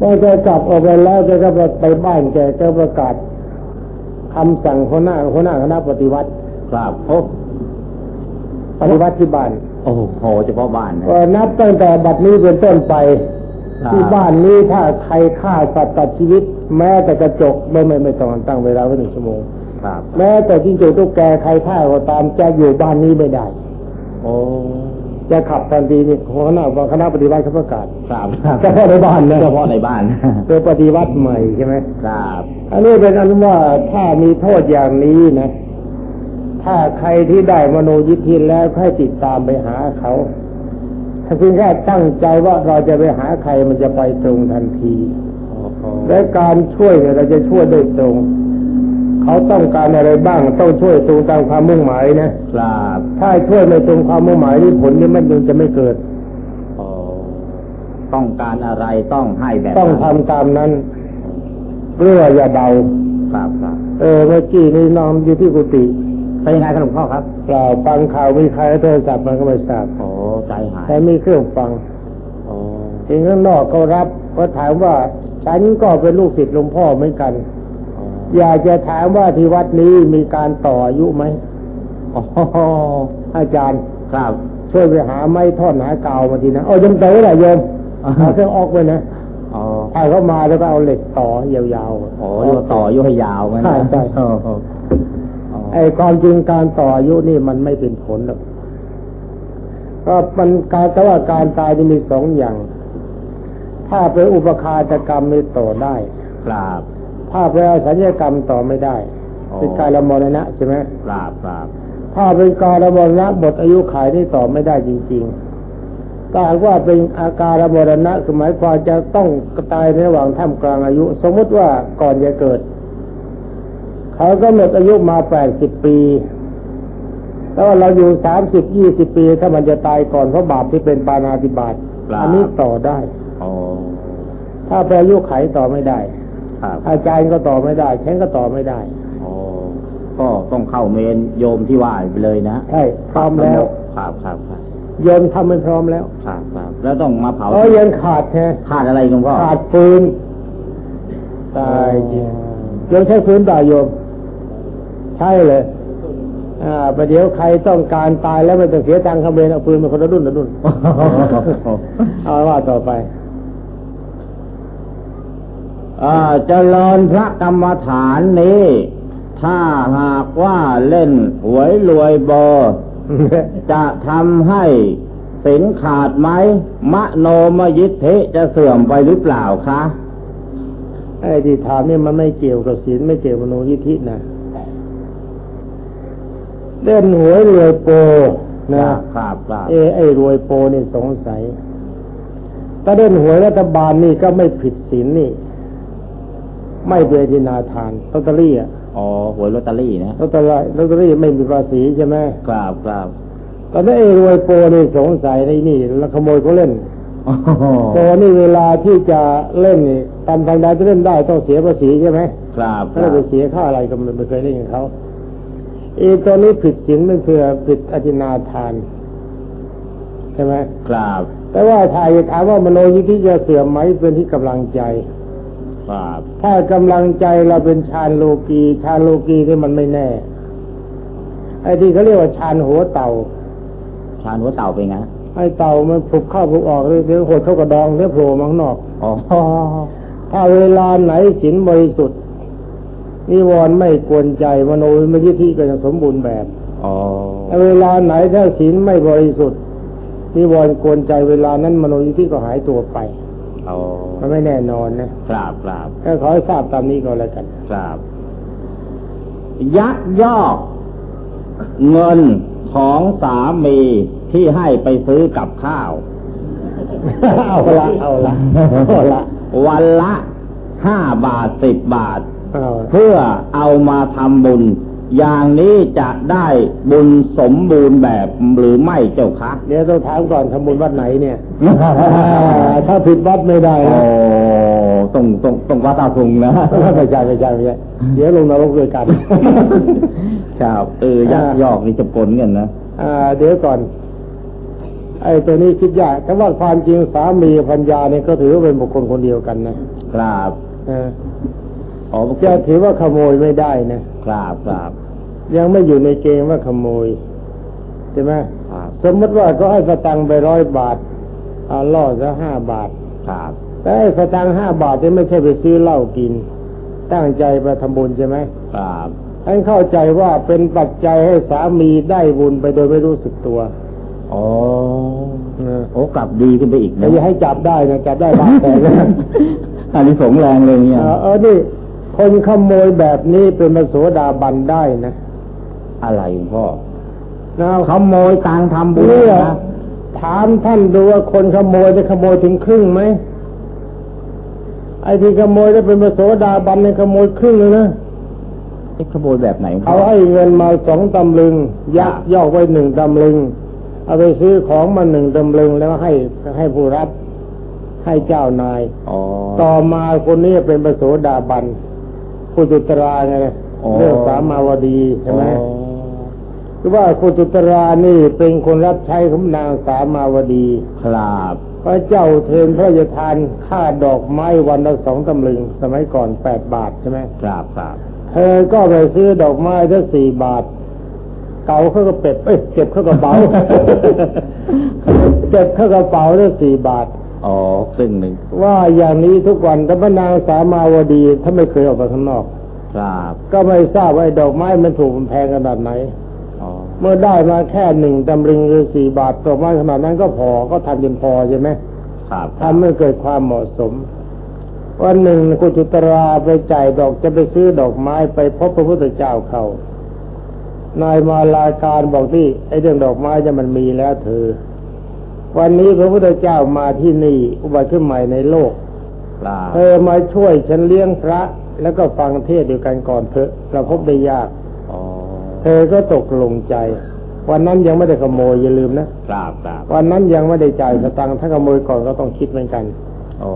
พอแกกลับออกไปแล้วแกก็ไปบ้านแกก็ประกาศคำสั่งหัวหน้าหัวหน้าคณะปฏิวัติครับโอ้ปฏิวัติที่บ้าน โอ้โหเฉพาะบ้านนะเอ่อนับตั้งแต่บัดนี้เป็นต้นไปครับที่บ้านนี้ถ้าใครฆ่าสัตว์ตัดชีวิต แม้แต่กระจกไม่ไม่ไม่ต้องตั้งเวลาไว้หนึ่งชั่วโมงครับแม้แต่จิ้งจกตุ๊กแกใครฆ่าก็ตามจะอยู่บ้านนี้ไม่ได้ โอ้ จะขับทันทีนี่หัวหน้าคณะปฏิวัติเขาประกาศครับเฉพาะในบ้านนะเฉพาะในบ้านเป็นปฏิวัติใหม่ใช่ไหมครับอันนี้เป็นอันว่าถ้ามีโทษอย่างนี้นะ ถ้าใครที่ได้มโนยิทธิแล้วให้ติดตามไปหาเขาถ้าเพียงแค่ตั้งใจว่าเราจะไปหาใครมันจะไปตรงทันทีและการช่วยเนี่ยเราจะช่วยโดยตรง เขาต้องการอะไรบ้างต้องช่วยตรงตามความมุ่งหมายนะครับถ้าช่วยไม่ตรงความมุ่งหมายนี่ผลนี่มันยังจะไม่เกิดโอ้ต้องการอะไรต้องให้แบบต้องนั้นทำตามนั้นเรื่ออย่าเดาครับครับเออเมื่อกี้นี่นอนอยู่ที่กุฏิเป็นยังไงครับหลวงพ่อครับเปล่าฟังข่าวมีใครโทรศัพท์มันก็ไม่ทราบโอ้ใจหายแต่มีเครื่องฟังโอ้ทีข้างนอกเขารับก็ถามว่าฉันก็เป็นลูกศิษย์หลวงพ่อเหมือนกัน อยากจะถามว่าที่วัดนี้มีการต่ออายุไหมโอ้อาจารย์ครับช่วยไปหาไม้ท่อนหากาวมาทีนะเอายังเต๋อแหละโยมเอาเครื่องออกไปนะอ๋อถ้าเขามาแล้วก็เอาเหล็กต่อยาวๆโอ้ยต่ออายุให้ยาวงั้นนะใช่ใช่โอ้โหอ๋อไอ้ความจริงการต่ออายุนี่มันไม่เป็นผลหรอกก็มันการแต่ว่าการตายนี่มีสองอย่าง ถ้าเป็นอุปคาตกรรมนี่ต่อได้ ครับ ถ้าเป็นอสัญญกรรมต่อไม่ได้อ๋อเป็นการละมรณะใช่ไหมครับครับถ้าเป็นการละมรณะหมดอายุขายนี่ต่อไม่ได้จริงๆถ้าหากว่าเป็นอาการละมรณะคือหมายความจะต้องตายในระหว่างท่ามกลางอายุ สมมุติว่าก่อนจะเกิดเขาก็หมดอายุมาแปดสิบปีแล้วเราอยู่สามสิบยี่สิบปี ถ้ามันจะตายก่อนเพราะบาปที่เป็นปานาติบาตอันี้ต่อได้โอ้ถ้าเป็นอายุไขต่อไม่ได้ครับ อาจารย์ก็ต่อไม่ได้ฉันก็ต่อไม่ได้โอ้ก็ต้องเข้าเมนโยมที่ว่าไปเลยนะใช่พร้อมแล้วครับครับครับโยนทำไม่พร้อมแล้วครับครับแล้วต้องมาเผาเออยังขาดแท้ขาดอะไรหลวงพ่อขาดฟืนตายจริงโยมใช้ฟืนเปล่าโยม ใช่เลย อ่าประเดี๋ยวใครต้องการตายแล้วไม่ต้องเสียตังค์คำเวนเอาฟืนมาคนละรุ่นละรุ่นเอาว่าต่อไป อ่าเจริญพระกรรมฐานนี้ ถ้าหากว่าเล่นหวยรวยเบอร์จะทำให้สินขาดไหมมโนมยิทธิจะเสื่อมไปหรือเปล่าคะไอ้ที่ถามนี่มันไม่เกี่ยวกับศีลไม่เกี่ยวกับมโนยิทธินะเล่นหวยรวยโปนะครับครับเอไอ้รวยโปนี่สงสัยถ้าเล่นหวยรัฐบาลนี่ก็ไม่ผิดศีลนี่ ไม่เบทินาทานลอตเตอรี่อะอ๋อหวยลอตเตอรี่นะลอตเตอรี่ลอตเตอรี่ไม่มีภาษีใช่ไหมครับครับตอนนี้ไอ้รวยโปนี่สงสัยในนี่แล้วขโมยเขาเล่นโอ้โหโปนี่เวลาที่จะเล่นนี่ตามทางใดจะเล่นได้ต้องเสียภาษีใช่ไหมครับคถ้ารับไปเสียค่าอะไรก็ไม่เคยเล่นกับเขาไอ้ตัวนี้ผิดศีลมันคือผิดอธินาทานใช่ไหมครับ แต่ว่าถ้าจะถามว่ามโนยิทธิจะเสื่อมไหมเป็นที่กำลังใจ ครับถ้ากำลังใจเราเป็นฌานโลกีฌานโลกีนี่มันไม่แน่ไอ้ที่เขาเรียกว่าฌานหัวเต่าชานหัวเต่าเป็นไงไอ้เต่ามันผุกเข้าผุกออกเดี๋ยวหดเข้ากระดองเดี๋ยวโผล่มาข้างนอกอ๋อถ้าเวลาไหนศีลบริสุทธิ์นิวรณ์ไม่กวนใจมโนมยิทธิก็จะสมบูรณ์แบบอ๋อถ้าเวลาไหนถ้าศีลไม่บริสุทธิ์นิวรณ์กวนใจเวลานั้นมโนยิทธิก็หายตัวไปอ๋อ มันไม่แน่นอนนะครับครับก็ขอให้ทราบตามนี้ก็แล้วกัน ครับ ยักยอกเงินของสามีที่ให้ไปซื้อกับข้าว เอาละเอาละเอาละวันละห้าบาทสิบบาทเอาเพื่อเอามาทำบุญ อย่างนี้จะได้บุญสมบูรณ์แบบหรือไม่เจ้าคะเดี๋ยวต้องถามก่อนทำบุญวัดไหนเนี่ย ถ้าผิดวัดไม่ได้โอ้นะต้องต้องต้องวัดตาทุงนะไม่ใช่ไม่ใช่ไม่ใช่เดี๋ยวลงนรกด้วยกันครับเออยักยอกนี่จะปนกันนะอ่าเดี๋ยวก่อน ไอ้ตัวนี้คิดยากแต่ว่าความจริงสามีพัญญาเนี่ยก็ถือว่าเป็นบุคคลคนเดียวกันนะครับเอออ๋อจะถือว่าขโมยไม่ได้นะครับครับยังไม่อยู่ในเกณฑ์ว่าขโมยใช่ไหมครับสมมติว่าก็ให้สตังค์ไปร้อยบาท เอาล่อซะห้าบาทครับแต่ไอ้สตังค์ห้าบาทนี่ไม่ใช่ไปซื้อเหล้ากิน ตั้งใจไปทำบุญใช่ไหมครับท่านเข้าใจว่าเป็นปัจจัยให้สามีได้บุญไปโดยไม่รู้สึกตัวอ๋อเออโอ้กลับดีขึ้นไปอีกแต่นะอย่าให้จับได้นะจับได้บาปแต่นะอันนี้สงส์แรงเลยเนี่ยเออเออนี่คนขโมยแบบนี้เป็นมโสดาบันได้นะ อะไรหลวงพ่อนะขโมยตังค์ทำบุญเนี่ยนะ ถามท่านดูว่าคนขโมยจะขโมยถึงครึ่งไหมไอ้ที่ขโมยได้เป็นมโสดาบันเนี่ยขโมยครึ่งเลยนะเอ๊ะขโมยแบบไหนหลวงพ่เขาให้เงินมาสองตำลึงยักยอกไว้หนึ่งตำลึง เอาไปซื้อของมาหนึ่งตำลึงแล้วให้ให้ผู้รับให้เจ้านายอ๋อต่อมาคนนี้เป็นประโสดาบันผู้จุตราไงอ๋อเรื่องสามาวดีใช่ไหมอ๋อ คือว่าผู้จุตรานี่เป็นคนรับใช้ของนางสามาวดีครับพระเจ้าเทินพระราชทานค่าดอกไม้วันละสองตำลึง สมัยก่อนแปดบาทใช่ไหมครับครับเธอก็ไปซื้อดอกไม้ถ้าสี่บาท เก่าเข้ากระเป็ดเอ้ยเก็บเข้ากระเป๋าเก็บเข้ากระเป๋าได้สี่บาทอ๋อครึ่งหนึ่งว่าอย่างนี้ทุกวันแต่พระนางสามาวดีถ้าไม่เคยออกไปข้างนอก ครับ ก็ไม่ทราบว่าไอ้ดอกไม้มันถูกมันแพงขนาดไหนอ๋อ เมื่อได้มาแค่หนึ่งตำลึงหรือสี่บาทดอกไม้ขนาดนั้นก็พอก็ทำจนพอใช่ไหมครับทำให้เกิดความเหมาะสม วันหนึ่งกุจุตราไปจ่ายดอกจะไปซื้อดอกไม้ไปพบพระพุทธเจ้าเขานายมาลาการบอกที่ไอ้เรื่องดอกไม้จะมันมีแล้วเธอ วันนี้พระพุทธเจ้ามาที่นี่อุบัติขึ้นใหม่ในโลกครับเธอมาช่วยฉันเลี้ยงพระ แล้วก็ฟังเทศน์เดียวกันก่อนเถอะเราพบได้ยากอ๋อ เธอก็ตกลงใจ วันนั้นยังไม่ได้ขโมยอย่าลืมนะครับครับวันนั้นยังไม่ได้จ่ายสตังค์ถ้าขโมยก่อนก็ต้องคิดเหมือนกันอ๋อ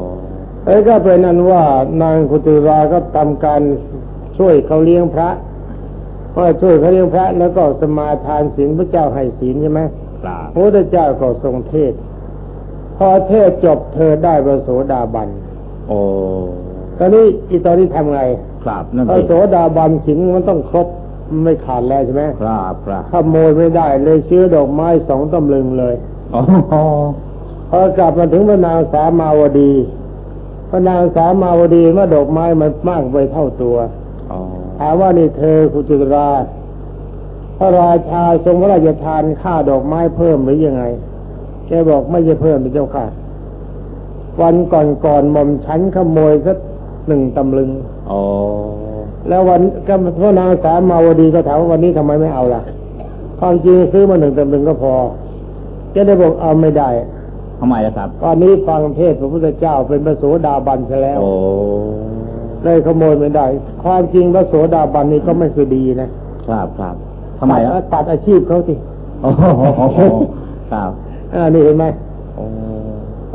เอ้ยก็เป็นนั้นว่านางคุตุราก็ทำการช่วยเขาเลี้ยงพระพอช่วยเขาเลี้ยงพระแล้วก็สมาทานศีลพระเจ้าให้ศีลใช่ไหมครับพระพุทธเจ้าก็ทรงเทศ พอเทศจบเธอได้พระโสดาบันโอ้ตอนนี้อีตอนนี้ทำไง ครับนั่นพระสิโสดาบันศีลมันต้องครบมัน ไม่ขาดแล้วใช่ไหมครับครับขโมยไม่ได้เลยซื้อดอกไม้สองตำลึงเลยอ๋อพอกลับมาถึงพระนางสามาวดีพระนางสามาวดีเมื่อดอกไม้มันมากไปเท่าตัวอ๋อถามว่านี่เธอคุจุตราพระราชาทรงพระราชทานค่าดอกไม้เพิ่มหรือยังไง แกบอกไม่ใช่เพิ่มเป็นเจ้าค่ะ วันก่อนก่อนๆหม่อมฉันขโมยสักหนึ่งตำลึง อ๋อ แล้ววันก็พระนางสามาวดีก็ถามว่าวันนี้ทำไมไม่เอาล่ะความจริงซื้อมาหนึ่งตำลึงก็พอแกได้บอกเอาไม่ได้ทำไมล่ะครับวันนี้ฟังเทศน์พระพุทธเจ้าเป็นพระโสดาบันซะแล้วโอ้เลยขโมยไม่ได้ ความจริงพระโสดาบันนี่ก็ไม่คือดีนะ ครับครับทำไมตัล่ะดตัดอาชีพเขาสิโอ้โหครับอันนี้เห็นไหมโ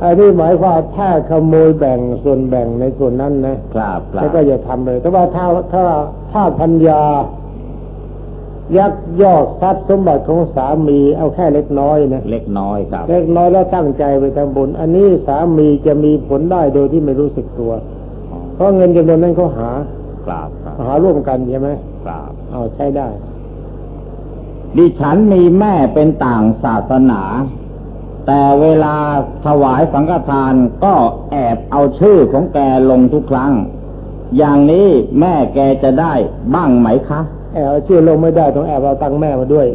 อ้อันนี้หมายความว่าถ้าขโมยแบ่งส่วนแบ่งในส่วนนั้นนะครับครัแล้วบก็อย่าทำเลย แต่ว่าถ้าถ้าถ้าพัญญา ยักยอกทรัพย์สมบัติของสามีเอาแค่เล็กน้อยนะเล็กน้อยครับ เล็กน้อยแล้วตั้งใจไปทำบุญ อันนี้สามีจะมีผลได้โดยที่ไม่รู้สึกตัวอ๋อเพราะเงินจำนวนนั้นเขาหาครับครับหาร่วมกันใช่ไหมครับเอาใช้ได้ ดิฉันมีแม่เป็นต่างศาสนา แต่เวลาถวายสังฆทานก็แอบเอาชื่อของแกลงทุกครั้ง อย่างนี้แม่แกจะได้บ้างไหมคะ แอบเอาชื่อลงไม่ได้ต้องแอบเอาตังค์แม่มาด้วย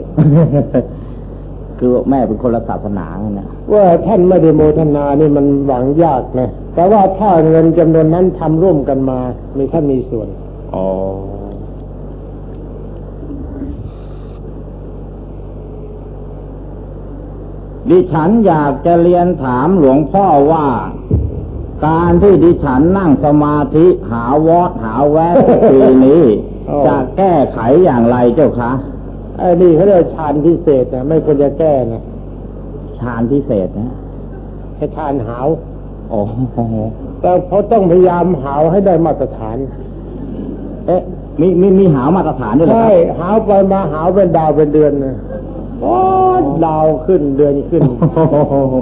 คือแม่เป็นคนละศาสนาไงนะว่าท่านไม่ได้โมทนานี่มันหวังยากนะแต่ว่าถ้าเงินจำนวนนั้นทำร่วมกันมา มีท่านมีส่วน อ๋อ ดิฉันอยากจะเรียนถามหลวงพ่อว่า การที่ดิฉันนั่งสมาธิหาวอดหาแวะปีนี้อ๋อจะแก้ไขอย่างไรเจ้าคะไอ้นี่เขาเรียกว่าฌานพิเศษนะไม่ควรจะแก้นะฌานพิเศษนะแค่ฌานหาวโอ้โหแต่เขาต้องพยายามหาวให้ได้มาตรฐาน เอ๊ะมีมีมีหาวมาตรฐานด้วยเหรอคใช่รับหาวไปมาหาวเป็นดาวเป็นเดือนนะโอ้ ดาวขึ้นเดือนขึ้น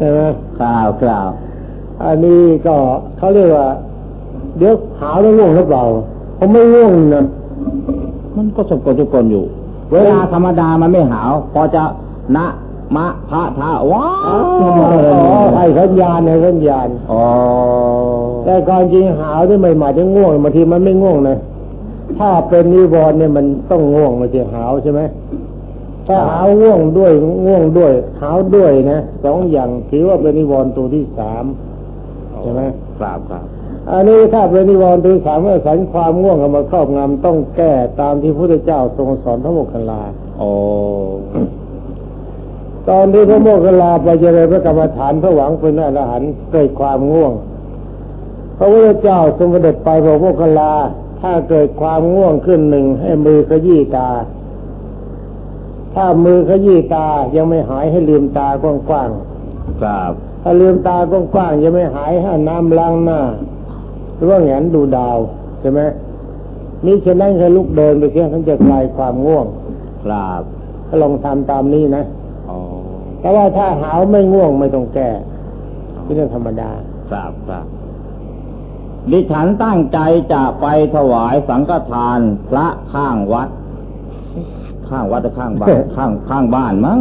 ใช่ไหมคราวคราวอันนี้ก็เขาเรียกว่า เดี๋ยวหาวแล้วง่วงหรือเปล่าผมไม่ง่วงนะมันก็สกลสกลอยู่ เวลาธรรมดามันไม่หาวพอจะนะมะพระทะว้าอ๋อวให้สัญญาณให้สัญญาณอ๋อแต่ก่อนจริงหาวที่ไม่หมายถึงง่วงบางทีมันไม่ง่วงนะถ้าเป็นนิวรณ์เนี่ยมันต้องง่วงไม่ใช่หาวใช่ไหม ถ้าหาวง่วงด้วยง่วงด้วยหาวด้วยนะสองอย่างถือว่าเป็นนิวรณ์ตัวที่สามใช่ไหมครับครับอันนี้ถ้าเป็นนิวรณ์ตัวที่สามเมื่อสันความง่วงเข้ามาครอบงำต้องแก้ตามที่พระพุทธเจ้าทรงสอนพระโมคคัลลาโอ้ตอนที่พระโมคคัลลาไปเจริญพระกรรมฐานเพื่อหวังเป็นอรหันต์เกิดความง่วง พระพุทธเจ้าทรงเสด็จไปบอกโมคคัลลา ถ้าเกิดความง่วงขึ้นหนึ่งให้มือขยี้ตา ถ้ามือขยี้ตายังไม่หายให้ลืมตากว้างครับๆถ้าลืมตากว้างๆยังไม่หายให้เอาน้ำล้างหน้าหรือว่าแหงนดูดาวใช่ไหมนี่ฉะนั้นให้ลุกเดินไปเที่ยงท่านจะคลายความง่วงครับก็ลองทำตามนี้นะอ๋อแต่ว่าถ้าหาวไม่ง่วงไม่ต้องแก้เป็นเรื่องธรรมดาครับครับดิฉันตั้งใจจะไปถวายสังฆทานพระข้างวัด ข้างวัดหรือข้างบ้านข้างข้างบ้านมั้ง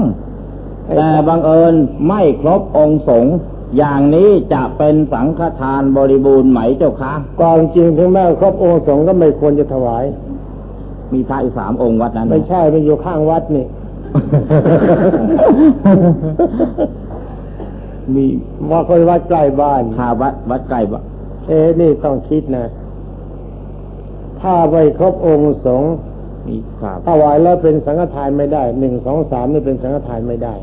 แต่บังเอิญไม่ครบองค์สงฆ์อย่างนี้จะเป็นสังฆทานบริบูรณ์ไหมเจ้าคะความจริงถึงแม้ครบองค์สงฆ์ก็ไม่ควรจะถวาย มีพระอีกสามองค์วัดนั้น ไม่ใช่มันอยู่ข้างวัดนี่ มีว่าคนวัดใกล้บ้านคาวัดวัดใกล้บะเอ๊ะนี่ต้องคิดนะ ถ้าไม่ครบองค์สงฆ์ มีครับถวายแล้วเป็นสังฆทานไม่ได้หนึ่งสองสามนี่เป็นสังฆทานไม่ได้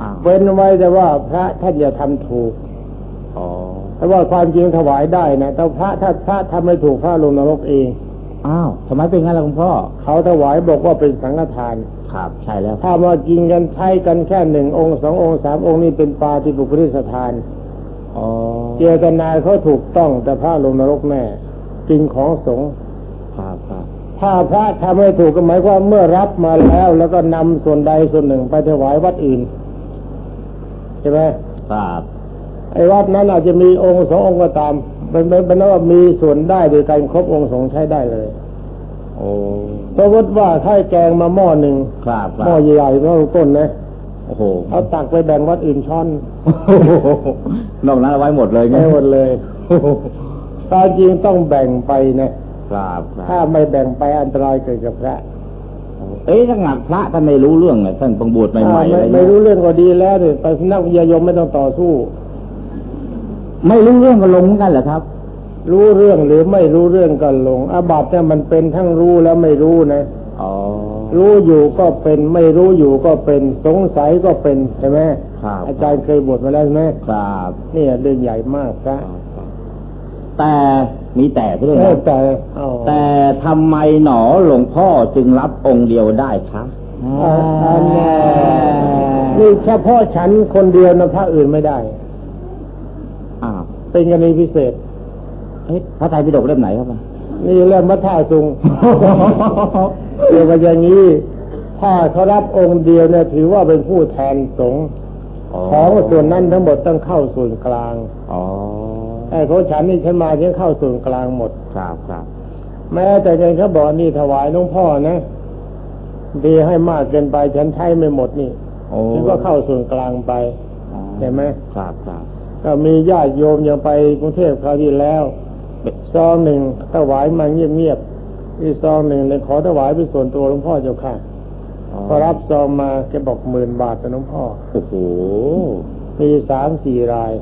อ้าวเว้นไว้แต่ว่าพระท่านอย่าทำถูกอ๋อแต่ว่าความจริงถวายได้นะแต่พระถ้าพระทำไม่ถูกพระลงนรกเองอ้าวทำไมเป็นงั้นล่ะคุณพ่อเขาถวายบอกว่าเป็นสังฆทานครับใช่แล้วถ้ามากินกันใช้กันแค่หนึ่งองค์สององค์สามองค์นี่เป็นปาฏิบุคลิสถานอ๋อเจตนาเขาถูกต้องแต่พระลงนรกแน่กินของสงฆ์ครับครับ ถ้าพระทำไม่ถูกก็หมายความเมื่อรับมาแล้ว แล้วก็นำส่วนใดส่วนหนึ่งไปถวายวัดอื่นใช่ไหมครับไอ้วัดนั้นอาจจะมีองค์สององค์ก็ตามเป็นเป็นเป็นว่ามีส่วนได้โดยการครบองค์สงฆ์ใช้ได้เลยโอ้สมมติว่าถ้าแกงมาหม้อหนึ่งครับคหม้รัอบใหญ่ๆหม้อต้นนะโอ้โหเอาตักไปแบ่งวัดอื่นช้อนนอกนั้นเอาไว้หมดเลยไงไม่หมดเลยตามจริงต้องแบ่งไปนะ ครับคถ้ารับไม่แบ่งไปอันตรายเกิดกับพระเอ๊ะถ้าหนักพระท่านไม่รู้เรื่องเลยท่านเพิ่งบวชใหม่อ่าๆอะไรไม่เงี้ยรู้เรื่องก็ดีแล้วเนี่ยไปนักวิทยายมไม่ต้องต่อสู้ ไม่รู้เรื่องก็ลงเหมือนกันเหรอครับ รู้เรื่องหรือไม่รู้เรื่องก็หลงอาบัติเนี่ยมันเป็นทั้งรู้แล้วไม่รู้นะอ๋อรู้อยู่ก็เป็นไม่รู้อยู่ก็เป็นสงสัยก็เป็นใช่ไหมครับอาจารย์เคยบวชมาแล้วใช่ไหมครับนี่เรื่องใหญ่มากครับ แต่มีแต่ด้วยเออนะแต่เอาแต่ทำไมหนอหลวงพ่อจึงรับองค์เดียวได้ครับอ่าอันนี้นี่เฉพาะฉันคนเดียวนะพระอื่นไม่ได้อ้าวเป็นกรณีพิเศษเอ๊ะพระไตรปิฎกเล่มไหนครับนี่เรื่องมัทธาสุงเรียกว่าอย่างนี้ถ้าเขารับองค์เดียวเนี่ยถือว่าเป็นผู้แทนสงฆ์ของส่วนนั้นทั้งหมดต้องเข้าส่วนกลาง อ๋อ ไอ้ของฉันนี่ฉันมาฉันเข้าส่วนกลางหมดครับครับแม้แต่เงินเขาบอกนี่ถวายหน้องพ่อนะดีให้มากเกินไปฉันใช้ไม่หมดนี่โอ้ฉันก็เข้าส่วนกลางไปอ๋อเห็นไหมครับครับก็มีญาติโยมยังไปกรุงเทพคราวที่แล้วซองหนึ่งถวายมาเงียบๆอีกซองหนึ่งเลยขอถวายเป็นส่วนตัวหลวงพ่อเจ้าค่ะพอรับซองมาแกบอกหมื่นบาทแต่หลวงพ่อโอ้โหมีสามสี่ราย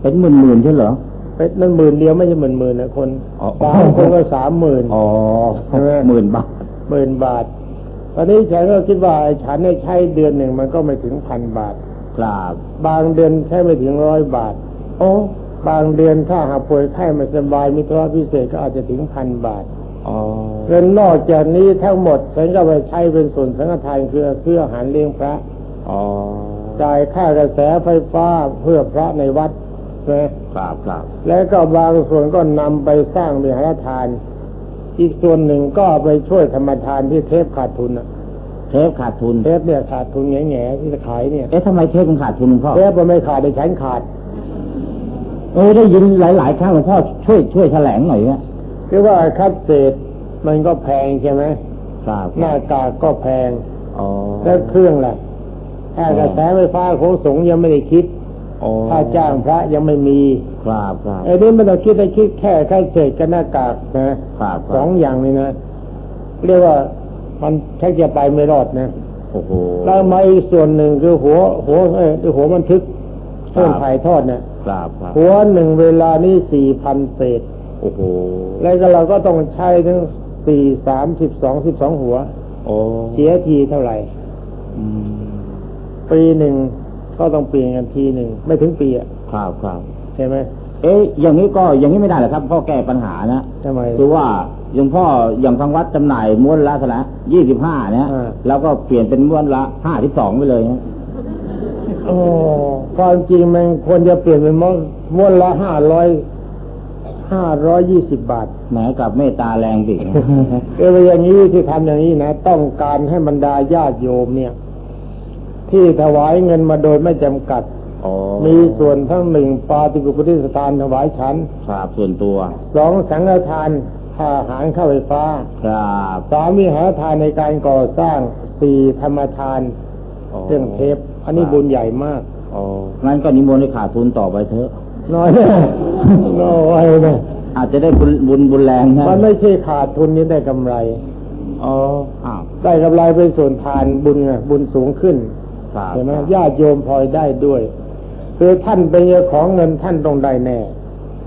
เป็นหมื่นหมื่นๆใช่เหรอ เป็นนั่นหมื่นเดียวไม่ใช่หมื่นหมื่นนะคนอ๋อสามคนก็สามหมื่นอ๋อใช่ไหมหมื่นบาทหมื่นบาทตอนนี้ฉันก็คิดว่าไอ้ฉันได้ใช้เดือนหนึ่งมันก็ไม่ถึงพันบาทครับบางเดือนใช้ไม่ถึงร้อยบาท โอ้บางเดือนถ้าหากป่วยไข้ไม่สบายมีธุระพิเศษก็อาจจะถึงพันบาทอ๋อเงินนอกจากนี้ทั้งหมดฉันก็ไปใช้เป็นส่วนสังฆทานคือเพื่ออาหารเลี้ยงพระอ๋อจ่ายค่ากระแสไฟฟ้าเพื่อพระในวัด นะครับครับแล้วก็บางส่วนก็นำไปสร้างวิหารทาน อีกส่วนหนึ่งก็เอาไปช่วยธรรมทานที่เทพขาดทุนน่ะเทปขาดทุนเทปเนี่ยขาดทุนแง่ๆที่จะขายเนี่ยเอ๊ะทำไมเทปมันขาดทุนหลวงพ่อเทปมันไม่ขาดในฉันขาดเออได้ยินหลายๆครั้งหลวงพ่อช่วยช่วยแถลงหน่อยนะคือว่าคัดเศษมันก็แพงใช่ไหมครับหน้ากากก็แพงอ๋อแล้วเครื่องล่ะถ้ากระแสไฟฟ้าโค้งสงฆ์ยังไม่ได้คิด อ๋อค่าจ้างพระยังไม่มีครับครับไอ้นี่ไม่ต้องคิดได้คิดแค่ค่าเศษกับหน้ากากนะครับครับสองอย่างนี้นะ เรียกว่ามันแค่จะไปไม่รอดนะโอ้โหแล้วมาอีกส่วนหนึ่งคือหัว หัวเออหัวบันทึกเครื่องถ่ายทอดเนี่ยครับครับหัวหนึ่งเวลานี่สี่พันเศษโอ้โหแล้วก็เราก็ต้องใช้ถึงสี่สามสิบสองสิบสองหัวโอ้เสียทีเท่าไหร่อืมปีหนึ่ง ก็ต้องเปลี่ยนกันทีหนึ่งไม่ถึงปีอะครับครับใช่ไหมเอ๊ะอย่างนี้ก็อย่างนี้ไม่ได้เหรอครับพ่อแก้ปัญหานะทำไมคือว่าอย่างพ่ออย่างทางวัดจำหน่ายม้วนละเท่าไหร่ยี่สิบห้าเนี่ยอ่าแล้วก็เปลี่ยนเป็นม้วนละห้าสิบสองไปเลยนะโอ้ความจริงมันควรจะเปลี่ยนเป็นม้วนม้วนละห้าร้อยห้าร้อยยี่สิบบาทแหมกับเมตตาแรงดิเอออย่างนี้ที่ทำอย่างนี้นะ ต้องการให้บรรดาญาติโยมเนี่ย ที่ถวายเงินมาโดยไม่จำกัดอ๋อมีส่วนทั้งหนึ่งปาติกุปฏิสถานถวายฉันครับส่วนตัวสองสังฆทานค่าอาหารข้าวไฟฟ้า ครับสามวิหารทานในการก่อสร้างสี่ธรรมทานเรื่องเทปอันนี้บุญใหญ่มากอ๋องั้นก็นิมนต์ให้ขาดทุนต่อไปเถอะน้อยนะน้อยนะอาจจะได้บุญบุญบุญแรงนะมันไม่ใช่ขาดทุนนี้ได้กำไรอ๋ออ้าวได้กำไรเป็นส่วนทานบุญไงบุญสูงขึ้น ครับเห็นไหมญาติโยมพลอยได้ด้วย คือท่านเป็นเจ้าของเงินท่านต้องได้แน่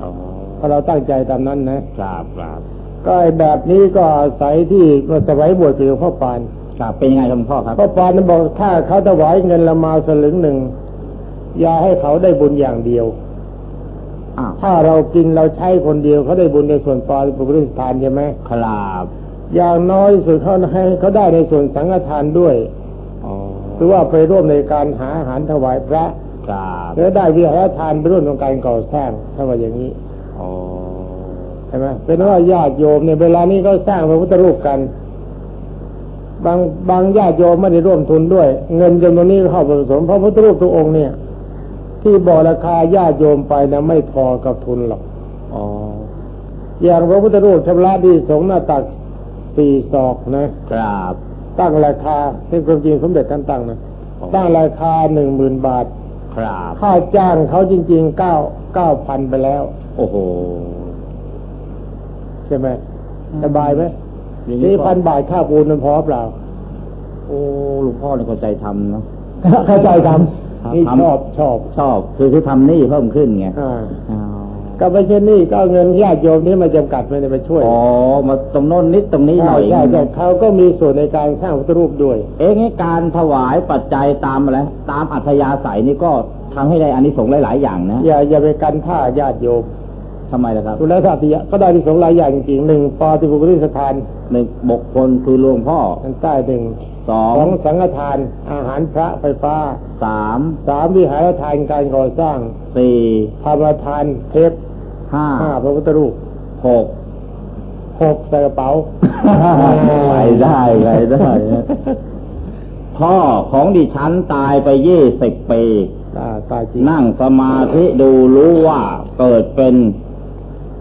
อ๋อเพราะเราตั้งใจตามนั้นนะครับครับก็ไอ้แบบนี้ก็อาศัยที่เมื่อสมัยบวชคือหลวงพ่อปานครับเป็นยังไงครับหลวงพ่อครับพ่อปานนั้นบอกถ้าเขาถวายเงินละมาสลึงหนึ่งอย่าให้เขาได้บุญอย่างเดียวอ้าวถ้าเรากินเราใช้คนเดียวเขาได้บุญในส่วนปาปุริสทานใช่ไหมครับอย่างน้อยสุดเขาให้เขาได้ในส่วนสังฆทานด้วยอ๋อห รือว่าไปร่วมในการหาอาหารถวายพระครับหรือได้วิหารทานไปร่วมในการก่อสร้างถ้าว่าอย่างนี้อ๋อใช่ไหมเป็นว่าญาติโยมในยเวลานี้ก็สร้างพระพุทธรูปกัน บางบางญาติโยมไม่ได้ร่วมทุนด้วย เงินจำนวนนี้เข้าไปผสมพระพุทธรูปทุกองค์เนี่ย ที่บอกราคาญาติโยมไปนะไม่พอกับทุนหรอกอ๋ออย่างพระพุทธรูปชำระดีสงฆ์หน้าตักสี่ศอกนะครับ ตั้งราคาที่ความจริงสมเด็จท่านตั้งนะอ๋อตั้งราคาหนึ่งหมื่นบาท ครับค่าจ้างเขาจริงๆเก้าเก้าพันไปแล้ว โอ้โห ใช่ไหมสบายไหมอย่างนี่ก็พันบาทค่าปูนมันพอเปล่า โอ้หลวงพ่อเนี่ยเข้าใจทำเนาะเข้าใจทครับำนี่ทำชอบชอบชอบ คือคือทำหนี่เพิ่มขึ้นไงอ่าอ๋อ ก็ไม่ใช่นี่ก็เอาเงินญาติโยมนี่มาจำกัดไม่ได้ไปช่วยอ๋อมาตรงโน้นนิดตรงนี้หน่อยใช่ใช่เขาก็มีส่วนในการสร้างพระพุทธรูปด้วย เอ๊ะงี้การถวายปัจจัยตามอะไรตามอัธยาศัยนี่ก็ทำให้ได้อานิสงส์หลาย ๆ อย่างนะอย่าอย่าไปกันท่าญาติโยมทำไมล่ะครับคุณแล้วสัตยะก็ได้ที่สงส์หลายอย่างจริงๆหนึ่งปาติบุริสถานหนึ่งบกคลคือหลวงพ่อทางใต้หนึ่งสองสองสังฆทาน อาหารพระไฟฟ้าสามสามวิหารทานการก่อสร้างสี่ธรรมทานเทป ห้าห้าพระพุทธรูปหกหกใส่กระเป๋าไปได้ไปได้พ่อของดิฉันตายไปยี่สิบปีตาตายจริงนั่งสมาธิดูรู้ว่าเกิดเป็น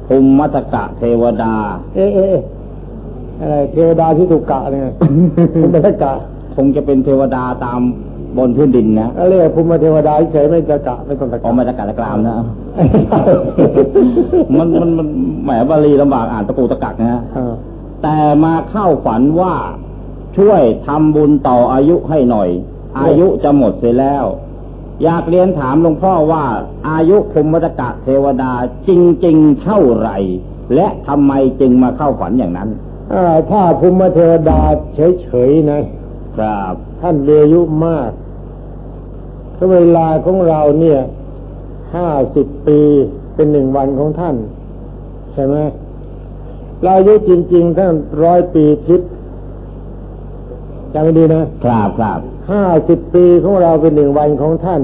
ภูมิมัตกะเทวดา เอ๊ะเอ๊ะเอ๊ะอะไรเทวดาที่ถูกกะเนี่ยภูมิกะคงจะเป็นเทวดาตาม บนพื้นดินนะก็เรียกภูมิเทวดาเฉยไม่จะกะไม่ต้องตะออกกะมาจากกาลกรามนะมันมันมันแหมบาลีลำบากอ่านตะปูตะกักนะอ่าแต่มาเข้าฝันว่าช่วยทำบุญต่ออายุให้หน่อย อายุจะหมดเสียแล้ว อยากเรียนถามหลวงพ่อว่า อายุภูมิมัตกะเทวดาจริงๆเท่าไหร่ และทำไมจึงมาเข้าฝันอย่างนั้นอถ้าภูมิเทวดาเฉยๆนะ ครับท่านมีอายุมากก็เวลาของเราเนี่ยห้าสิบปีเป็นหนึ่งวันของท่าน ใช่ไหมเราอายุจริง ๆ ท่านร้อยปีทิพย์จำไม่ดีนะครับครับห้าสิบปีของเราเป็นหนึ่งวันของท่าน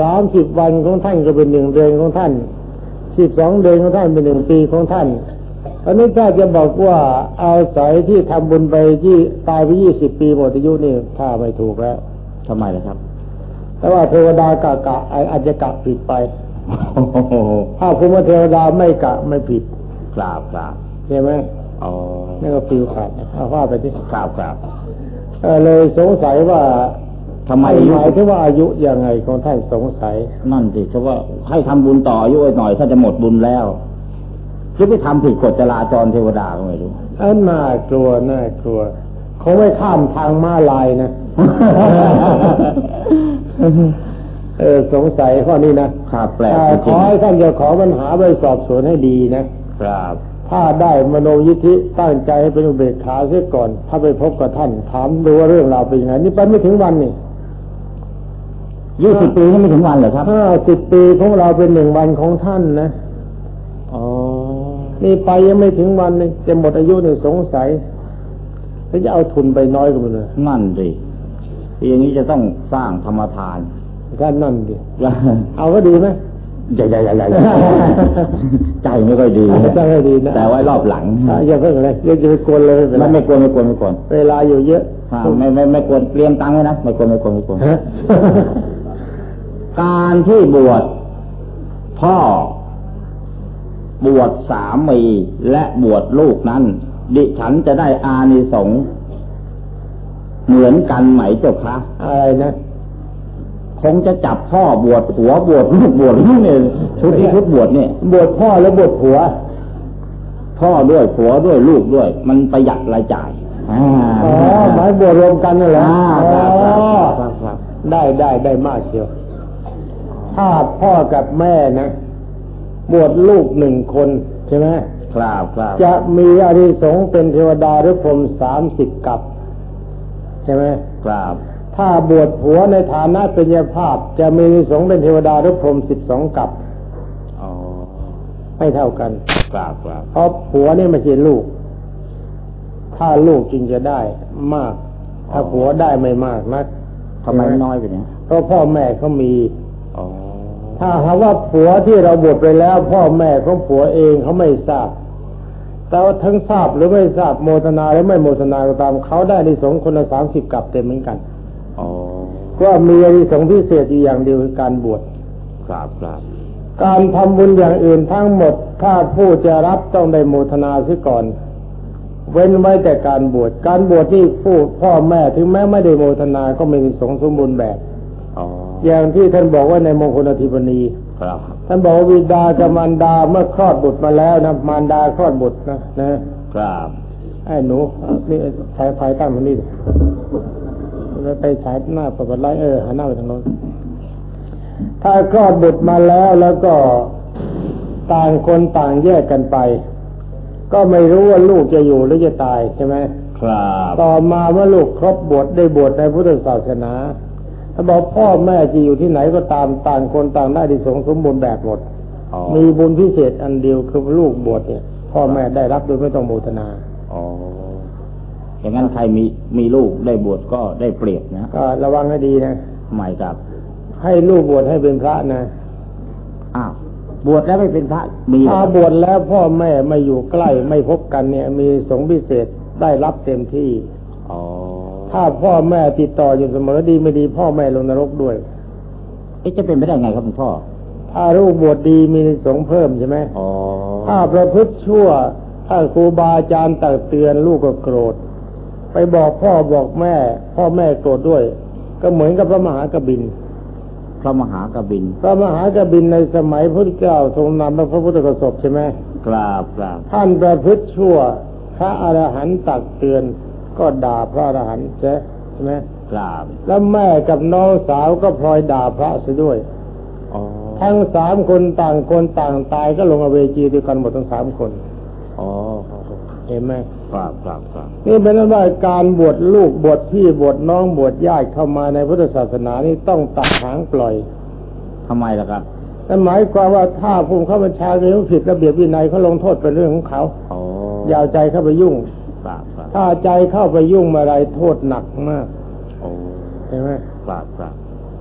สามสิบวันของท่านก็เป็นหนึ่งเดือนของท่านสิบสองเดือนของท่านเป็นหนึ่งปีของท่าน อันนี้ถ้าจะบอกว่าเอาสายที่ทำบุญไปที่ตายไปยี่สิบปีหมดอายุนี่ถ้าไม่ถูกแล้วทำไมล่ะครับ แต่ว่าเทวดากะกะอาจจะกะผิดไปโอ้โหถ้าภูมิเทวดาไม่กะไม่ผิดกราบกราบใช่ไหมอ๋อนี่ก็ฟิวขาดเอาว่าไปที่กราบกราบเออเลยสงสัยว่าทำไมอายุหมายถึงว่าอายุยังไงของท่านสงสัย นั่นสิเพราะว่าให้ทำบุญต่ออายุไว้หน่อยถ้าจะหมดบุญแล้ว จะไปทำผิดกฎจราจรเทวดาก็ไม่รู้อันน่ากลัวน่ากลัวคงไม่ข้ามทางม้าลายนะเออสงสัยข้อนี้นะครับแปลกอ่าจขริองให้ท่านเจ้าของปัญหาไปสอบสวนให้ดีนะๆครับ ถ้าได้มโนยิทธิตั้งใจให้เป็นอุเบกขาเสียก่อน ถ้าไปพบกับท่านถามดูว่าเรื่องราวเป็นยังไงนี่ไปไม่ถึงวันนี่ยี่สิบปีนี่ไม่ถึงวันเหรอครับห้าสิบปีของเราเป็นหนึ่งวันของท่านนะอ๋อ นี่ไปยังไม่ถึงวันนี่จะหมดอายุนี่สงสัยแล้วจะเอาทุนไปน้อยกว่ามันเลยนั่นสิอย่างนี้จะต้องสร้างธรรมทานท่านนั่นดิเอาก็ดีไหมใหญ่ใหญ่ใหญ่ใหญ่ใจไม่ค่อยดีใจไม่ดีนะแต่ไว้รอบหลังอะอย่าเพิ่งอะไรอย่าจะไปกวนเลยไม่เป็นไรไม่ไม่กวนไม่กวนไม่กวนเวลาอยู่เยอะอ่าไม่ไม่ไม่กวนเตรียมตังค์ไว้นะไม่กวนไม่กวนไม่กวนฮะการที่บวชพ่อ บวชสามีและบวชลูกนั้น ดิฉันจะได้อานิสงส์เหมือนกันไหมเจ้าคะอะไรนะคงจะจับพ่อบวชผัวบวชลูกบวชลูกเนี่ยชุดที่ชุดบวชเนี่ย บวชพ่อแล้วบวชผัว พ่อด้วยผัวด้วยลูกด้วย มันประหยัดรายจ่ายอ่าอ๋อหมายบวชรวมกันนั่นแหละอ่าครับครับอ๋อครับครับได้ได้ได้มากเชียวถ้าพ่อกับแม่นะ บวชลูกหนึ่งคนใช่ไหมครับครับจะมีอาริสงส์เป็นเทวดาหรือพรหมสามสิบกับ ใช่ไหมครับถ้าบวชผัวในฐานะเป็นยาภาพ จะมีอาริสงส์เป็นเทวดาหรือพรหมสิบสองกับอ๋อไม่เท่ากันครับครับเพราะผัวนี่ไม่ใช่ลูก ถ้าลูกจึงจะได้มาก ถ้าผัวได้ไม่มากนักทำไมน้อยไปเนี่ยเพราะพ่อแม่เขามีอ๋อ ถ้าหากว่าผัวที่เราบวชไปแล้ว พ่อแม่ของผัวเองเขาไม่ทราบ แต่ว่าทั้งทราบหรือไม่ทราบโมทนาหรือไม่โมทนาก็ตามเขาได้ในสงส์คนละสามสิบกับเต็มเหมือนกันอ๋อก็มีอานิสงส์พิเศษอยู่อย่างเดียวคือการบวชครับครับการทำบุญอย่างอื่นทั้งหมด ถ้าผู้จะรับต้องได้โมทนาเสียก่อน เว้นไว้แต่การบวชการบวชที่ผู้พ่อแม่ถึงแม้ไม่ได้โมทนาก็ไม่มีสงฆ์สมบูรณ์แบบอ๋อ อย่างที่ท่านบอกว่าในมงคลอธิปนีครับ ท่านบอกว่าวิดากับมารดาเมื่อคลอดบุตรมาแล้วนะมารดาคลอดบุตรนะนะครับไอ้หนูเอานี่ฉายไฟตั้งตรงนี้ดิแล้วไปฉายหน้าปกติไลท์เออหันหน้าไปทางโน้นถ้าคลอดบุตรมาแล้วแล้วก็ต่างคนต่างแยกกันไป ก็ไม่รู้ว่าลูกจะอยู่หรือจะตายใช่ไหมครับ ต่อมาเมื่อลูกครบบวชได้บวชในพุทธศาสนา ถ้าบอกพ่อแม่จะอยู่ที่ไหนก็ตามต่างคนต่างได้ดิสงส์สมบูรณ์แบบหมดอ๋อมีบุญพิเศษอันเดียวคือลูกบวชเนี่ย พ่อแม่ได้รับโดยไม่ต้องโมทนาอ๋ออย่างนั้นใครมีมีลูกได้บวชก็ได้เปรียบนะก็ระวังให้ดีนะหมายครับ ให้ลูกบวชให้เป็นพระนะอ้าวบวชแล้วไม่เป็นพระมีเหรถ้าอบวชแล้วพ่อแม่ไม่อยู่ใกล้ไม่พบกันเนี่ย มีสงฆ์พิเศษได้รับเต็มที่อ๋อ ถ้าพ่อแม่ติดต่ออยู่เสมอดีไม่ดี พ่อแม่ลงนรกด้วยเอ๊ะจะเป็นไปได้ไงครับคุณพ่อ ถ้าลูกบวชดีมีสงฆ์เพิ่มใช่ไหมอ๋อถ้าประพฤติชั่ว ถ้าครูบาอาจารย์ตักเตือนลูกก็โกรธ ไปบอกพ่อบอกแม่ พ่อแม่โกรธด้วย ก็เหมือนกับพระมหากบินพระมหากบิน พระมหากบินในสมัยพระพุทธเจ้าทรงนำพระพุทธกสบใช่ไหมกราบกราบท่านประพฤติชั่ว พระอรหันต์ตักเตือน ก็ด่าพระอรหันต์ใช่ใช่ไหมกราบแล้วแม่กับน้องสาวก็พลอยด่าพระเสียด้วยอ๋อทั้งสามคนต่างคนต่างตายก็ลงอเวจีด้วยกันหมดทั้งสามคนอ๋อเห็นไหมกราบกราบกราบนี่เป็นนั้นว่าการบวชลูกบวชพี่บวชน้องบวชญาติเข้ามาในพุทธศาสนานี่ต้องตัดหางปล่อยทำไมล่ะครับนั่นหมายความว่าถ้าภูมิเข้าบัญชาเรื่องผิดระเบียบวินัยเขาลงโทษเป็นเรื่องของเขาอ๋ออย่าเอาใจเข้าไปยุ่งกราบกราบ ถ้าใจเข้าไปยุ่งเมื่อไรโทษหนักมากโอ้ใช่ไหมกราบกราบ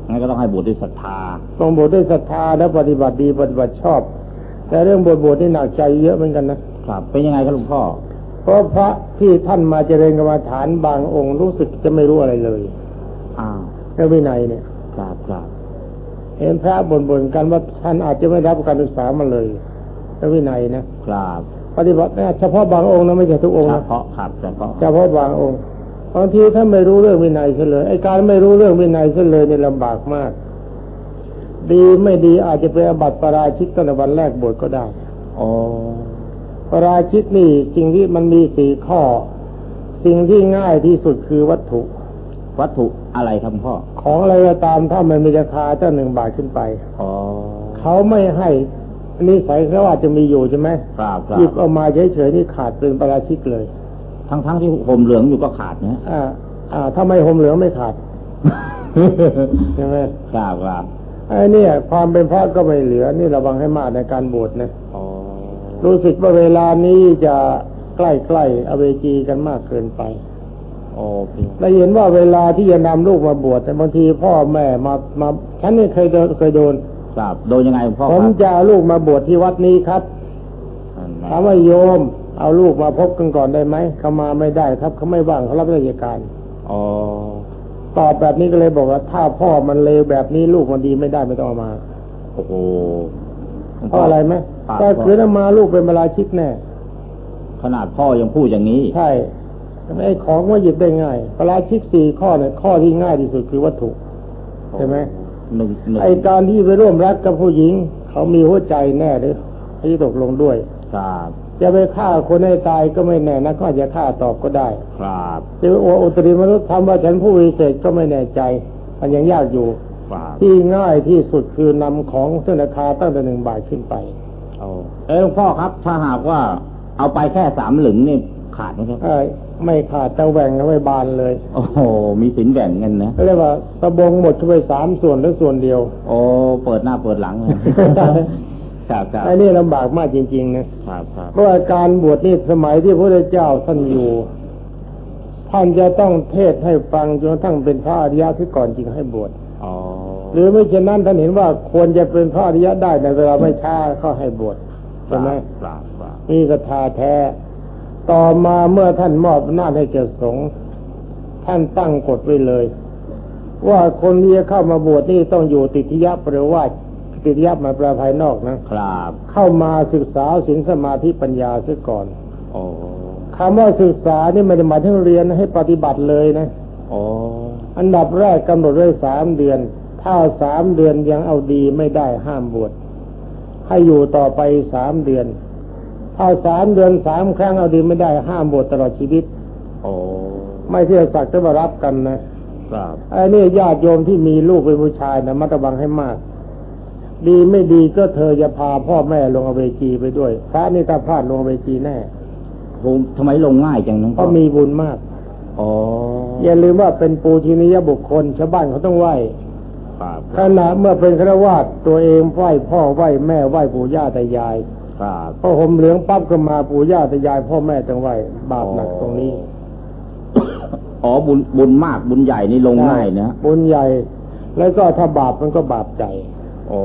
งั้นก็ต้องให้บวชด้วยศรัทธาต้องบวชด้วยศรัทธาและปฏิบัติดีปฏิบัติชอบ แต่เรื่องบวชบวชนี่หนักใจเยอะเหมือนกันนะคครับเป็นยังไงครับหลวงพ่อเพราะพระที่ท่านมาเจริญกรรมฐานบางองค์รู้สึกจะไม่รู้อะไรเลยอ้าวพระวินัยเนี่ยครับครับเห็นพระบ่นๆกันว่าท่านอาจจะไม่รับการศึกษามาเลยพระวินัยนะครับ ปฏิบัตินะเฉพาะบางองค์นะไม่ใช่ทุกองค์เฉนะพาะครับเฉพาะเฉพาะบางองค์บางทีท่านไม่รู้เรื่องวินัยเฉลยไอ้การไม่รู้เรื่องวินัยเฉลยเนี่ยลำบากมาก ดีไม่ดีอาจจะเป็นอบัติปาราชิกตั้งแต่วันแรกบวชก็ได้อ๋อปาราชิกนี่สิ่งที่มันมีสี่ข้อ สิ่งที่ง่ายที่สุดคือวัตถุ วัตถุอะไรครับหลวงพ่อ ของอะไรก็ตามถ้ามันมีราคาตั้งหนึ่งบาทขึ้นไปอ๋อเขาไม่ให้ นิสัยเขาอาจจะมีอยู่ใช่ไหมครับครัหยิบบเอามาเฉยๆนี่ขาดเป็นปาราชิกเลย ทั้งทั้งที่ห่มเหลืองอยู่ก็ขาดนะอ่า อ่า ถ้าไม่ห่มเหลืองไม่ขาดใช่ไหมครับครับไอ้เนี่ยความเป็นพระก็ไม่เหลือ นี่ระวังให้มากในการบวชนะอ๋อรู้สึกว่าเวลานี้จะใกล้ๆอเวจีกันมากเกินไปโอเคเราเห็นว่าเวลาที่จะนำลูกมาบวชแต่บางทีพ่อแม่มามาฉันนี่เคยโดนเคยโดน ครับโดยยังไงหลวงพ่อผมครับจะเอาลูกมาบวชที่วัดนี้ครับนั่นไงถามว่าโยม เอาลูกมาพบกันก่อนได้ไหมเขามาไม่ได้ครับเขาไม่ว่างเขารับราชการอ๋อตอบแบบนี้ก็เลยบอกว่า ถ้าพ่อมันเลวแบบนี้ลูกมันดีไม่ได้ไม่ต้องเอามา โอ้โหหลวงเพราะอะไรไหมปากถ้าคืนเอามาลูกเป็นเวลาชิกแน่ ขนาดพ่อยังพูดอย่างนี้ ใช่ไอ้ของว่าหยิบได้ง่ายเวลาชิกสี่ข้อเนี่ยข้อที่ง่ายที่สุดคือวัตถุใช่ไหม หนึ่งหนึ่งไอการที่ไปร่วมรักกับผู้หญิง เขามีหัวใจแน่หรือที่ตกลงด้วย ครับจะไปฆ่าคนให้ตายก็ไม่แน่นะก็อาจจะฆ่าตอบก็ได้ ครับจะไปโออุตริมนุษย์ทำว่าฉันผู้วิเศษก็ไม่แน่ใจ มันยังยากอยู่ครับที่ง่ายที่สุดคือนำของซึ่งราคาตั้งแต่หนึ่งบาทขึ้นไปเอาเอ้ยหลวงพ่อครับถ้าหากว่าเอาไปแค่สามหลึงนี่ขาดไหมครับเอ้ย ไม่ขาดแต่แหว่งเอาไว้บานเลย โอ้โห มีสินแบ่งเงินนะเรียกว่าสบงหมดเข้าไปสามส่วนหรือส่วนเดียว โอ้เปิดหน้าเปิดหลังเลยครับครับไอ้นี่ลำบากมากจริงๆนะครับครับเพราะว่าการบวชนี่สมัยที่พระพุทธเจ้าท่านอยู่ท่านจะต้องเทศให้ฟังจนกระทั่งเป็นพระอริยะที่ก่อนจริงให้บวชอ๋อหรือไม่เช่นนั้นท่านเห็นว่าควรจะเป็นพระอริยะได้ในเวลาไม่ช้าก็ให้บวชใช่ไหมครับครับนี่ก็ทาแท้ ต่อมาเมื่อท่านมอบอำนาจให้แก่สงฆ์ท่านตั้งกฎไว้เลย ว่าคนที่จะเข้ามาบวชนี่ต้องอยู่ติทิยะปริวาสติทิยะหมายแปลภายนอกนะครับ เข้ามาศึกษาศีลสมาธิปัญญาเสียก่อนโอ้คำว่าศึกษานี่ไม่ได้หมายถึงเรียนให้ปฏิบัติเลยนะโอ้อันดับแรกกำหนดไว้สามเดือน ถ้าสามเดือนยังเอาดีไม่ได้ห้ามบวชให้อยู่ต่อไปสามเดือน ถ้าสามเดือนสามครั้งเอาดีไม่ได้ห้ามบวชตลอดชีวิตโอ้ไม่เที่ยวสักจะมารับกันนะครับไอ้นี่ญาติโยมที่มีลูกเป็นผู้ชายนะมัดระวังให้มาก ดีไม่ดีก็เธอจะพาพ่อแม่ลงอเวจีไปด้วย พระนี่ถ้าพลาดลงอเวจีแน่โหทำไมลงง่ายจังน้องเพราะมีบุญมากอ๋ออย่าลืมว่าเป็นปูชนียบุคคลชาวบ้านเขาต้องไหว้ครับขณะเมื่อเป็นฆราวาสตัวเองไหว้พ่อไหว้แม่ไหว้ปู่ย่าตายาย ครับพอห่มเหลืองปั๊บก็มาปู่ย่าตายายพ่อแม่ต้องไหว้บาปหนักตรงนี้ อ๋อบุญบุญมากบุญใหญ่นี่ลงง่ายนะบุญใหญ่ แล้วก็ถ้าบาปมันก็บาปใจโอ้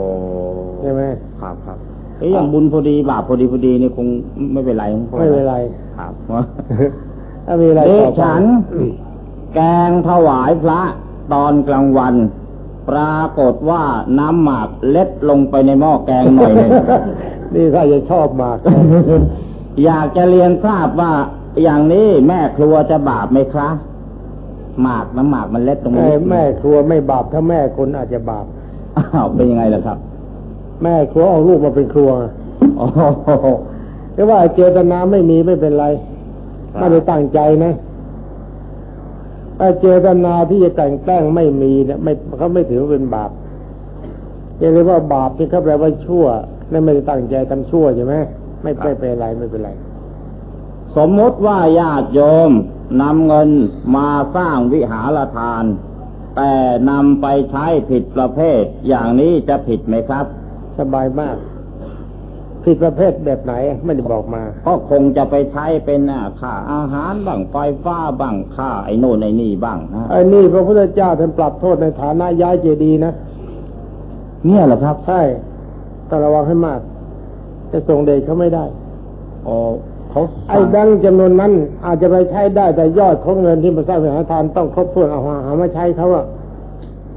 ใช่ไหมครับครับเอ้ยอย่างบุญพอดีบาปพอดีพอดีนี่คงไม่เป็นไรของพ่อไม่เป็นไรครับถ้ามีอะไรเดต่อไปฉัน แกงถวายพระตอนกลางวัน ปรากฏว่าน้ำหมากเล็ดลงไปในหม้อแกงหน่อยหนึ่ง นี่ถ้าจะชอบมาก อยากจะเรียนทราบว่าอย่างนี้แม่ครัวจะบาปไหมครับหมากน้ำหมากมันเล็ดตรงแม่นี้แม่ครัวไม่บาปถ้าแม่คนอาจจะบาปอ้าวเป็นยังไงล่ะครับ แม่ครัวเอาลูกมาเป็นครัวโอ้โหแต่ว่าเจตนาไม่มีไม่เป็นไรครับไม่ได้ตั้งใจนะถ้าเจตนาที่จะแต่งแกล้งไม่มีเนี่ยไม่เขาไม่ถือว่าเป็นบาปอย่าเรียกว่าบาปที่เขาแปลว่าชั่ว นั่นไม่ได้ตั้งใจทำชั่วใช่ไหมไม่ไม่เป็นไรไม่เป็นไร สมมติว่าญาติโยมนำเงินมาสร้างวิหารทาน แต่นำไปใช้ผิดประเภท อย่างนี้จะผิดไหมครับ สบายมาก ผิดประเภทแบบไหนไม่ได้บอกมา ก็คงจะไปใช้เป็นอะค่าอาหารบ้างไฟฟ้าบ้างค่าไอ้โน่นไอ้นี่บ้างนะไอ้นี่พระพุทธเจ้าท่านปรับโทษในฐานะย้ายเจดีย์นะเนี่ยเหรอครับ ใช่ ต้องระวังให้มาก จะส่งเดชเขาไม่ได้อ๋อเขาไอ้แบงค์จำนวนนั้น อาจจะไปใช้ได้แต่ยอดของเงินที่มาสร้างเป็นหาทานต้องครบถ้วนเอาหาหามาใช้เขาอะ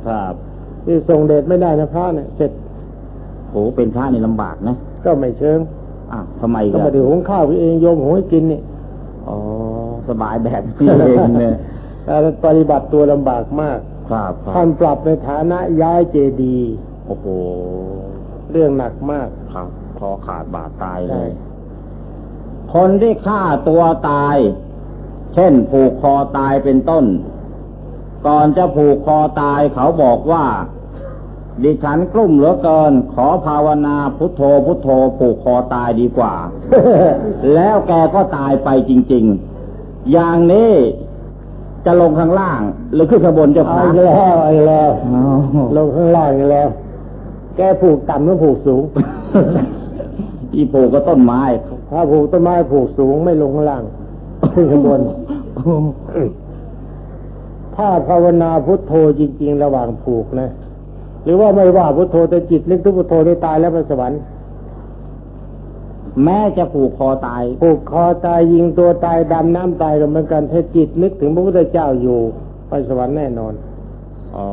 ครับที่ส่งเดชไม่ได้นะพระเนี่ยเสร็จโหเป็นพระนี่ลำบากนะก็ไม่เชิงอะทำไมก็กันมาถือหุงข้าวเองโยมหุงให้กินนี่อ๋อสบายแบบนี้เองเนี่ยแต่ปฏิบัติตัวลำบากมาก ครับครัท่าบนปรับในฐานะย้ายเจดีย์โอ้โห เรื่องหนักมากครับคอขาดบาดตายเลใช่ยคนที่ฆ่าตัวตาย เช่นผูกคอตายเป็นต้น ก่อนจะผูกคอตายเขาบอกว่า ดิฉันกลุ้มเหลือเกิน ขอภาวนาพุทโธพุทโธ ผูกคอตายดีกว่า แล้วแกก็ตายไปจริง ๆ อย่างนี้จะลงข้างล่าง หรือขึ้นข้างบนเจ้าเอาค่ะอีกแล้วเอาอีกแล้วอ้าวลงข้างล่างอีกแล้ว แกผูกต่ำหรือผูกสูง อีผูกก็ต้นไม้ ถ้าผูกต้นไม้ผูกสูงไม่ลงข้างล่างขึ้นข้างบนถ้าภาวนาพุทโธจริง ๆ ระหว่างผูกนะ หรือว่าไม่ว่าพุทโธแต่จิตนึกถึงพุทโธได้ตายแล้วไปสวรรค์แม้จะผูกคอตาย ผูกคอตายยิงตัวตายดำน้ำตายกันเหมือนกันถ้าจิตนึกถึงพระพุทธเจ้าอยู่ ไปสวรรค์แน่นอน อ๋อ